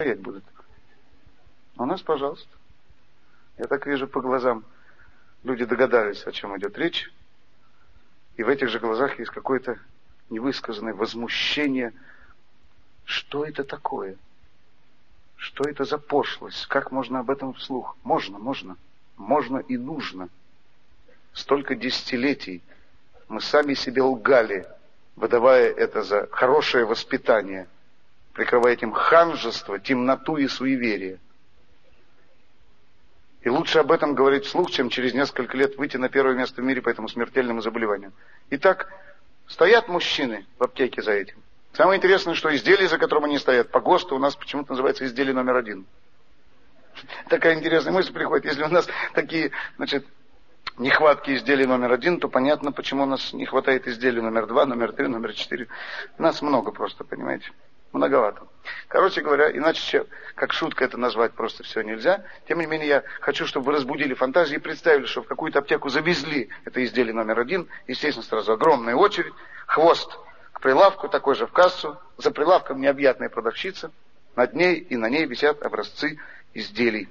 стоять будут. У нас, пожалуйста. Я так вижу по глазам. Люди догадались, о чем идет речь. И в этих же глазах есть какое-то невысказанное возмущение. Что это такое? Что это за пошлость? Как можно об этом вслух? Можно, можно. Можно и нужно. Столько десятилетий мы сами себе лгали, выдавая это за хорошее воспитание, прикрывая этим ханжество, темноту и суеверие. И лучше об этом говорить вслух, чем через несколько лет выйти на первое место в мире по этому смертельному заболеванию. Итак, стоят мужчины в аптеке за этим. Самое интересное, что изделие, за которым они стоят, по ГОСТу у нас почему-то называется изделие номер один. Такая интересная мысль приходит. Если у нас такие, значит, нехватки изделий номер один, то понятно, почему у нас не хватает изделий номер два, номер три, номер четыре. Нас много просто, понимаете многовато. Короче говоря, иначе, как шутка это назвать просто все нельзя. Тем не менее, я хочу, чтобы вы разбудили фантазии и представили, что в какую-то аптеку завезли это изделие номер один. Естественно, сразу огромная очередь, хвост к прилавку, такой же в кассу. За прилавком необъятная продавщица. Над ней и на ней висят образцы изделий.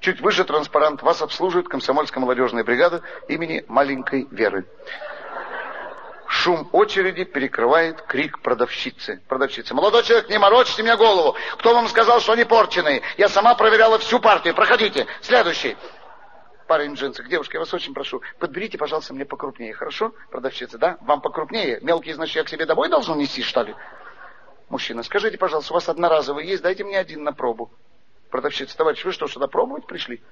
Чуть выше транспарант вас обслуживает комсомольская молодежная бригада имени маленькой Веры. Шум очереди перекрывает крик продавщицы. Продавщица. Молодой человек, не морочьте мне голову. Кто вам сказал, что они порченые? Я сама проверяла всю партию. Проходите. Следующий. Парень в джинсах. Девушка, я вас очень прошу, подберите, пожалуйста, мне покрупнее, хорошо? Продавщица, да? Вам покрупнее? Мелкие, значит, я к себе домой должен нести, что ли? Мужчина, скажите, пожалуйста, у вас одноразовый есть? Дайте мне один на пробу. Продавщица, товарищ, вы что, сюда пробовать пришли?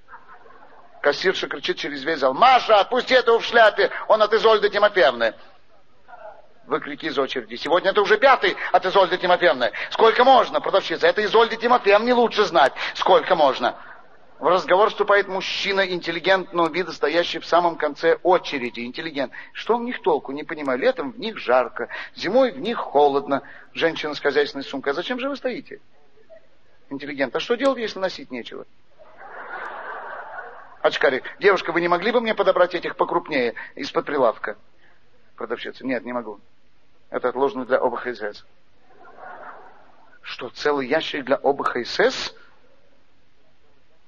Кассирша кричит через весь зал. Маша, отпусти этого в шляпе, он от Изольды Тимофеевны выкрики из очереди. Сегодня это уже пятый от Изольды Тимофеевны. Сколько можно, продавщица? Это Изольде Тимофеевне лучше знать. Сколько можно? В разговор вступает мужчина интеллигентного вида, стоящий в самом конце очереди. Интеллигент. Что в них толку? Не понимаю. Летом в них жарко, зимой в них холодно. Женщина с хозяйственной сумкой. А зачем же вы стоите? Интеллигент. А что делать, если носить нечего? Очкарик. Девушка, вы не могли бы мне подобрать этих покрупнее из-под прилавка? Продавщица. Нет, не могу. Это отложено для ОБХСС. Что, целый ящик для ОБХСС?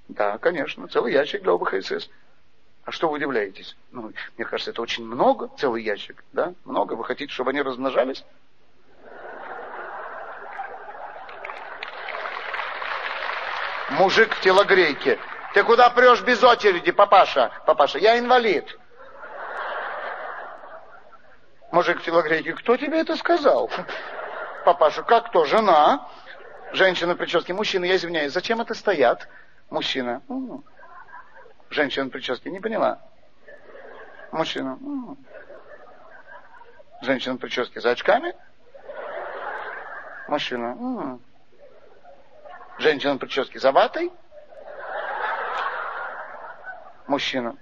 Да, конечно, целый ящик для ОБХСС. А что вы удивляетесь? Ну, мне кажется, это очень много, целый ящик, да? Много. Вы хотите, чтобы они размножались? Мужик в телогрейке. Ты куда прешь без очереди, папаша? Папаша, я инвалид. Мужик в телогрейке, кто тебе это сказал? Папаша, как кто? Жена. Женщина в прическе. Мужчина, я извиняюсь, зачем это стоят? Мужчина. Женщина в прическе. Не поняла. Мужчина. Женщина в прическе. За очками? Мужчина. Женщина в прическе. За ватой? Мужчина.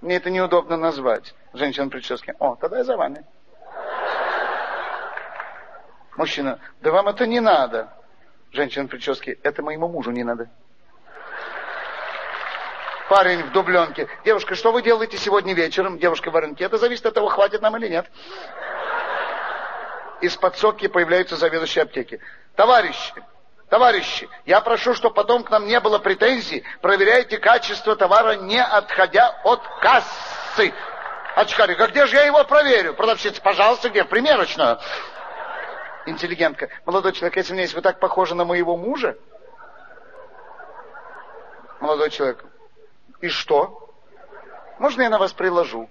Мне это неудобно назвать. Женщина прически. О, тогда я за вами. Мужчина, да вам это не надо. Женщина прически, это моему мужу не надо. Парень в дубленке. Девушка, что вы делаете сегодня вечером? Девушка в рынке. Это зависит от того, хватит нам или нет. Из подсобки появляются заведующие аптеки. Товарищи, Товарищи, я прошу, чтобы потом к нам не было претензий. Проверяйте качество товара, не отходя от кассы. Очкарик, а где же я его проверю? Продавщица, пожалуйста, где? Примерочную. Интеллигентка. Молодой человек, если мне есть, вы так похожи на моего мужа? Молодой человек. И что? Можно я на вас приложу?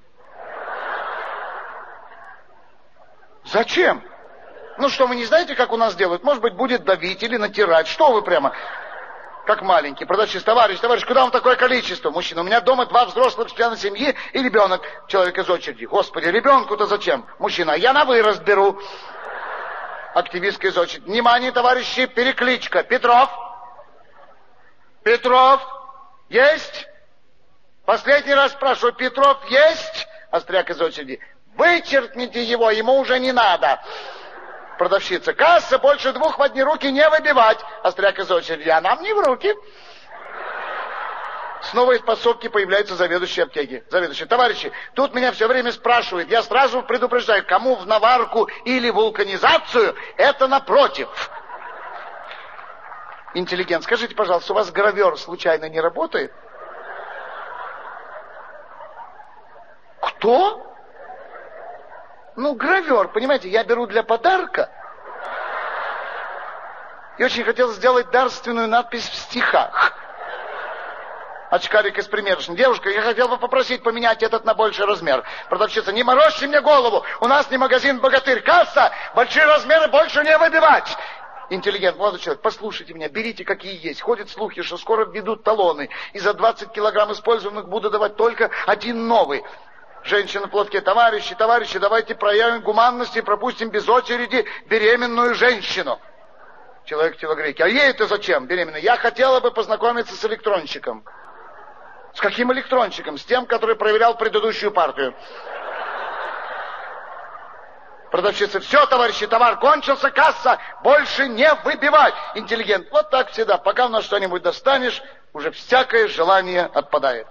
Зачем? Ну что, вы не знаете, как у нас делают? Может быть, будет давить или натирать. Что вы прямо? Как маленький. Продавщица, товарищ, товарищ, куда вам такое количество? Мужчина, у меня дома два взрослых члена семьи и ребенок. Человек из очереди. Господи, ребенку-то зачем? Мужчина, я на вырост беру. Активистка из очереди. Внимание, товарищи, перекличка. Петров. Петров. Есть? Последний раз спрашиваю, Петров есть? Остряк из очереди. Вычеркните его, ему уже не надо. Продавщица. Касса больше двух в одни руки не выбивать. Остряк из очереди. А нам не в руки. Снова из подсобки появляется заведующий аптеки. Заведующий, товарищи, тут меня все время спрашивают, я сразу предупреждаю, кому в наварку или вулканизацию, это напротив. Интеллигент, скажите, пожалуйста, у вас гравер случайно не работает? Кто? Ну, гравер, понимаете, я беру для подарка. И очень хотел сделать дарственную надпись в стихах. Очкарик из примерочной. Девушка, я хотел бы попросить поменять этот на больший размер. Продавщица, не морочьте мне голову. У нас не магазин «Богатырь». Касса, большие размеры больше не выбивать. Интеллигент, молодой человек, послушайте меня, берите какие есть. Ходят слухи, что скоро введут талоны. И за 20 килограмм использованных буду давать только один новый. Женщина в товарищи, товарищи, давайте проявим гуманность и пропустим без очереди беременную женщину. Человек в телогрейке, а ей это зачем, беременная? Я хотела бы познакомиться с электронщиком. С каким электронщиком? С тем, который проверял предыдущую партию. Продавщица, все, товарищи, товар кончился, касса, больше не выбивать. Интеллигент, вот так всегда, пока у нас что-нибудь достанешь, уже всякое желание отпадает.